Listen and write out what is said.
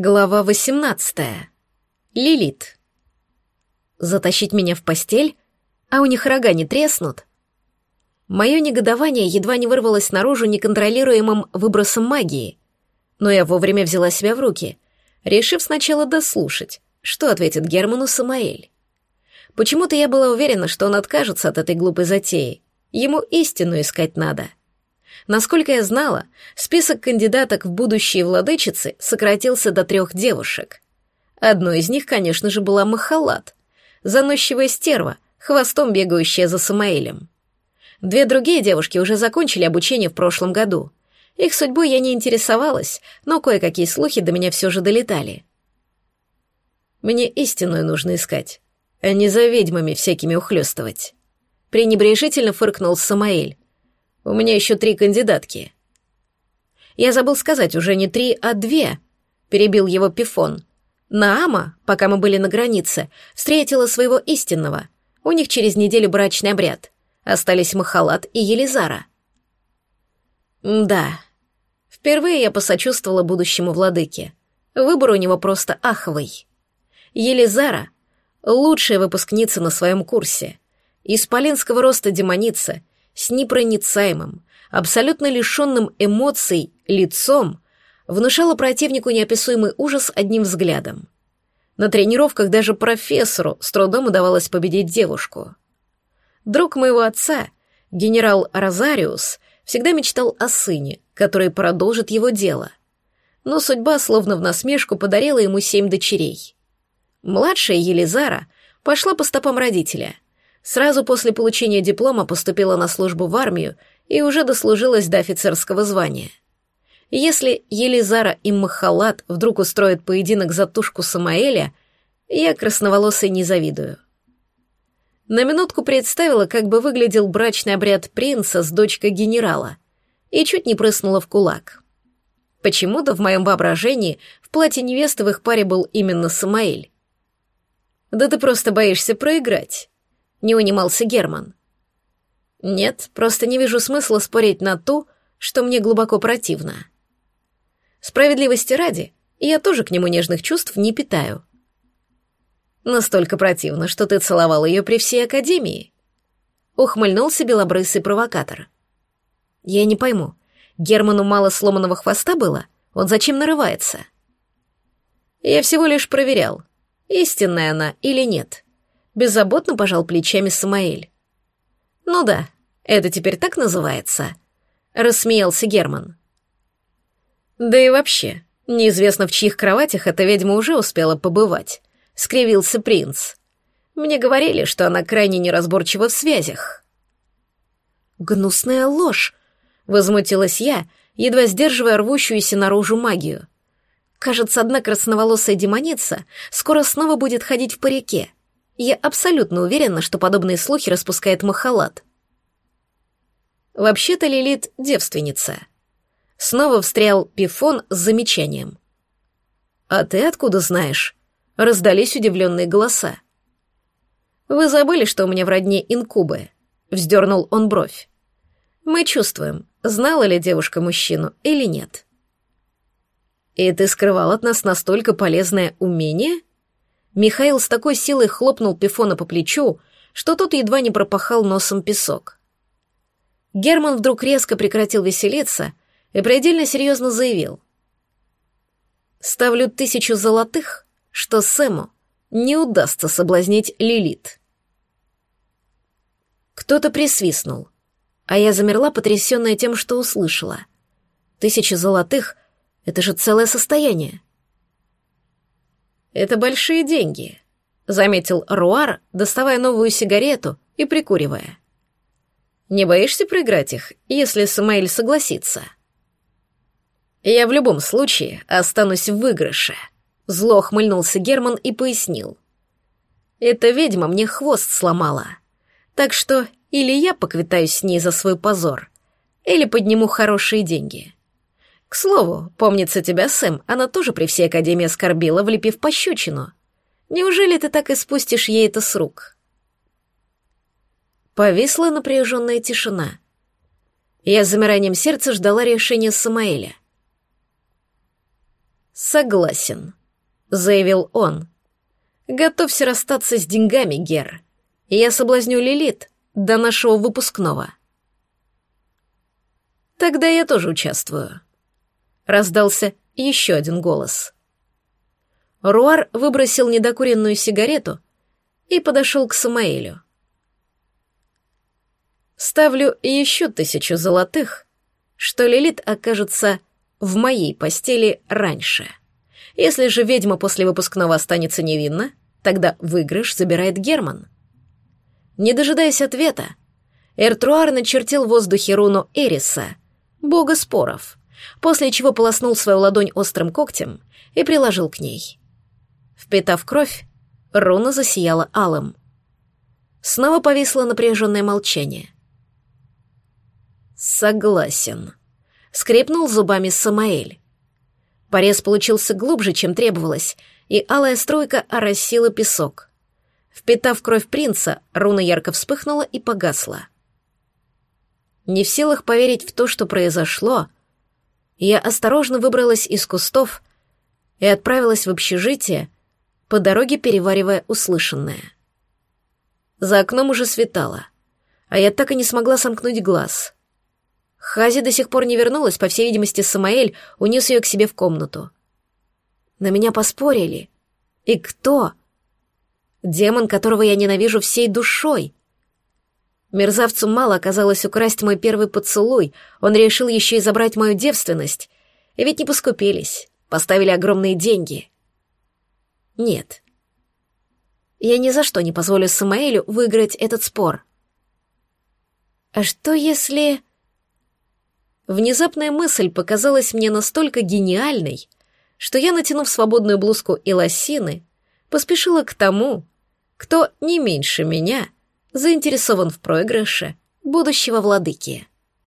Глава 18. Лилит. Затащить меня в постель, а у них рога не треснут. Мое негодование едва не вырвалось наружу неконтролируемым выбросом магии, но я вовремя взяла себя в руки, решив сначала дослушать, что ответит Герману Самаэль. Почему-то я была уверена, что он откажется от этой глупой затеи. Ему истину искать надо. Насколько я знала, список кандидаток в будущие владычицы сократился до трех девушек. Одной из них, конечно же, была Махалат, заносчивая стерва, хвостом бегающая за Самаэлем. Две другие девушки уже закончили обучение в прошлом году. Их судьбой я не интересовалась, но кое-какие слухи до меня все же долетали. Мне истинную нужно искать, а не за ведьмами всякими ухлёстывать. Пренебрежительно фыркнул Самаэль, у меня еще три кандидатки. Я забыл сказать, уже не три, а две, перебил его Пифон. Наама, пока мы были на границе, встретила своего истинного. У них через неделю брачный обряд. Остались Махалат и Елизара. Да, впервые я посочувствовала будущему владыке. Выбор у него просто аховый. Елизара — лучшая выпускница на своем курсе. Исполинского роста демоница — с непроницаемым, абсолютно лишенным эмоций лицом, внушала противнику неописуемый ужас одним взглядом. На тренировках даже профессору с трудом удавалось победить девушку. Друг моего отца, генерал Розариус, всегда мечтал о сыне, который продолжит его дело. Но судьба, словно в насмешку, подарила ему семь дочерей. Младшая Елизара пошла по стопам родителя — Сразу после получения диплома поступила на службу в армию и уже дослужилась до офицерского звания. Если Елизара и Махалат вдруг устроят поединок за тушку Самаэля, я красноволосой не завидую. На минутку представила, как бы выглядел брачный обряд принца с дочкой генерала, и чуть не прыснула в кулак. Почему-то в моем воображении в платье невесты в их паре был именно Самаэль. «Да ты просто боишься проиграть», не унимался Герман. Нет, просто не вижу смысла спорить на то, что мне глубоко противно. Справедливости ради, я тоже к нему нежных чувств не питаю. Настолько противно, что ты целовал ее при всей академии. Ухмыльнулся белобрысый провокатор. Я не пойму, Герману мало сломанного хвоста было? Он зачем нарывается? Я всего лишь проверял, истинная она или нет. Беззаботно пожал плечами Самаэль. «Ну да, это теперь так называется», — рассмеялся Герман. «Да и вообще, неизвестно, в чьих кроватях эта ведьма уже успела побывать», — скривился принц. «Мне говорили, что она крайне неразборчива в связях». «Гнусная ложь», — возмутилась я, едва сдерживая рвущуюся наружу магию. «Кажется, одна красноволосая демоница скоро снова будет ходить в парике. Я абсолютно уверена, что подобные слухи распускает Махалат. Вообще-то Лилит — девственница. Снова встрял Пифон с замечанием. «А ты откуда знаешь?» — раздались удивленные голоса. «Вы забыли, что у меня в родне инкубы?» — вздернул он бровь. «Мы чувствуем, знала ли девушка мужчину или нет». «И ты скрывал от нас настолько полезное умение?» Михаил с такой силой хлопнул Пифона по плечу, что тот едва не пропахал носом песок. Герман вдруг резко прекратил веселиться и предельно серьезно заявил. «Ставлю тысячу золотых, что Сэму не удастся соблазнить Лилит». Кто-то присвистнул, а я замерла, потрясенная тем, что услышала. Тысяча золотых — это же целое состояние. «Это большие деньги», — заметил Руар, доставая новую сигарету и прикуривая. «Не боишься проиграть их, если Самаэль согласится?» «Я в любом случае останусь в выигрыше», — зло хмыльнулся Герман и пояснил. «Эта ведьма мне хвост сломала, так что или я поквитаюсь с ней за свой позор, или подниму хорошие деньги». К слову, помнится тебя, Сэм, она тоже при всей Академии оскорбила, влепив пощечину. Неужели ты так и спустишь ей это с рук?» Повисла напряженная тишина. Я с замиранием сердца ждала решения Самаэля. Согласен, заявил он. Готовься расстаться с деньгами, Гер. Я соблазню Лилит до нашего выпускного. Тогда я тоже участвую. Раздался еще один голос. Руар выбросил недокуренную сигарету и подошел к Самаэлю. Ставлю еще тысячу золотых, что Лилит окажется в моей постели раньше. Если же ведьма после выпускного останется невинна, тогда выигрыш забирает Герман. Не дожидаясь ответа, Эртруар начертил в воздухе руну Эриса, бога споров, после чего полоснул свою ладонь острым когтем и приложил к ней. Впитав кровь, руна засияла алым. Снова повисло напряженное молчание. «Согласен», — скрипнул зубами Самаэль. Порез получился глубже, чем требовалось, и алая струйка оросила песок. Впитав кровь принца, руна ярко вспыхнула и погасла. Не в силах поверить в то, что произошло, я осторожно выбралась из кустов и отправилась в общежитие, по дороге переваривая услышанное. За окном уже светало, а я так и не смогла сомкнуть глаз. Хази до сих пор не вернулась, по всей видимости, Самаэль унес ее к себе в комнату. На меня поспорили. И кто? Демон, которого я ненавижу всей душой. Мерзавцу мало оказалось украсть мой первый поцелуй, он решил еще и забрать мою девственность. И ведь не поскупились, поставили огромные деньги. Нет. Я ни за что не позволю Самаэлю выиграть этот спор. А что если... Внезапная мысль показалась мне настолько гениальной, что я, натянув свободную блузку и лосины, поспешила к тому, кто не меньше меня заинтересован в проигрыше будущего владыки.